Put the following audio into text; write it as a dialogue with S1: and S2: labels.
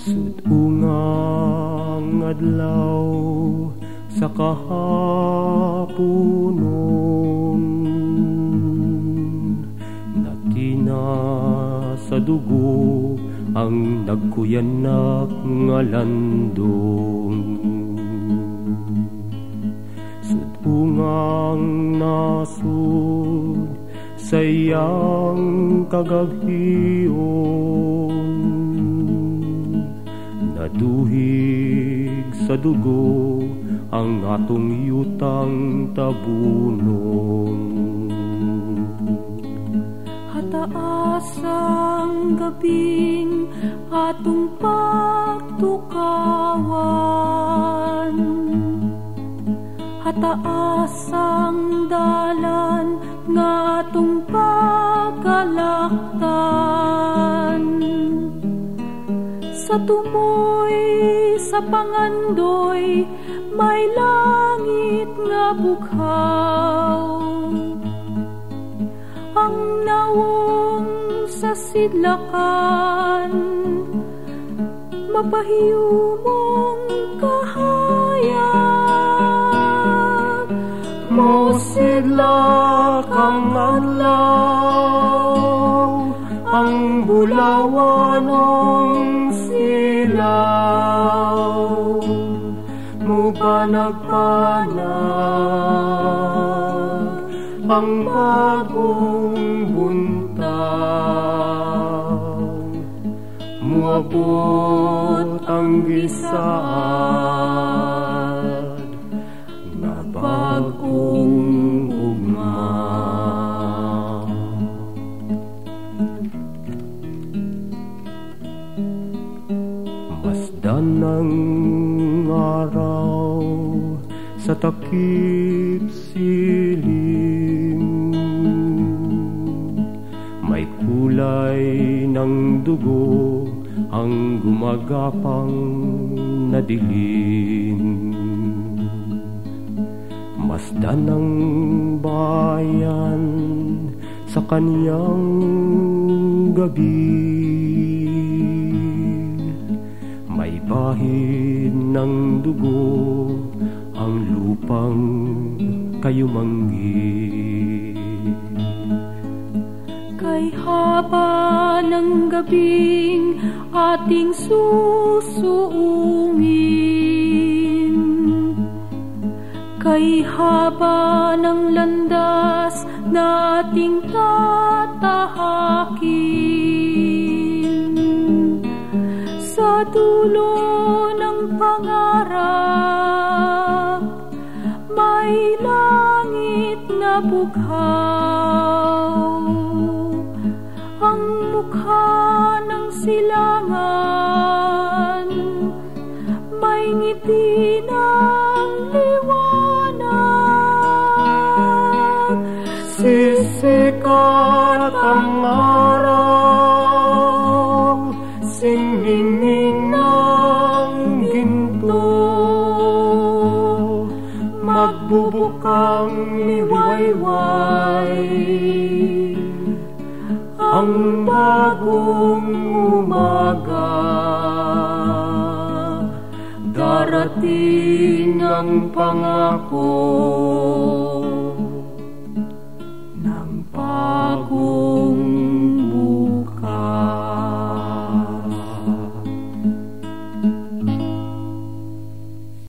S1: Sud ungang adlaw sa kahaponon Natina sa dugo ang nagkuyanak nga landong landon Sudungang nasud sayang kagaghiyon. Naduhig sa dugo ang atong yutang tabunon
S2: Hataasang gabing atong pagtukawan. Hataasang dalan nga atong pagkalaktan Sa tumoy, pangandoy, may langit nga bukhaw. Ang nawong sa sidlakan mapahiyumong kahayag
S1: mo sidlak ang adlaw ang bulawanong silaw panagpanag ang bagong buntag muabot ang gisaad na bagong ugma Masdan ng araw sa takip silim. May kulay ng dugo ang gumagapang na dilim Masdan ng bayan sa kaniyang gabi. May bahid ng dugo lupang kayumanggi
S2: Kay haba ng gabing ating susuungin. Kay haba ng landas na ating tatahakin. Sa dulo ng pangarap May langit na bughaw Ang mukha ng silangan. May ngiti ng liwanag.
S1: Sisikat ang araw. Singhinging ng ginto liwayway Ang bagong umaga. Darating ang pangako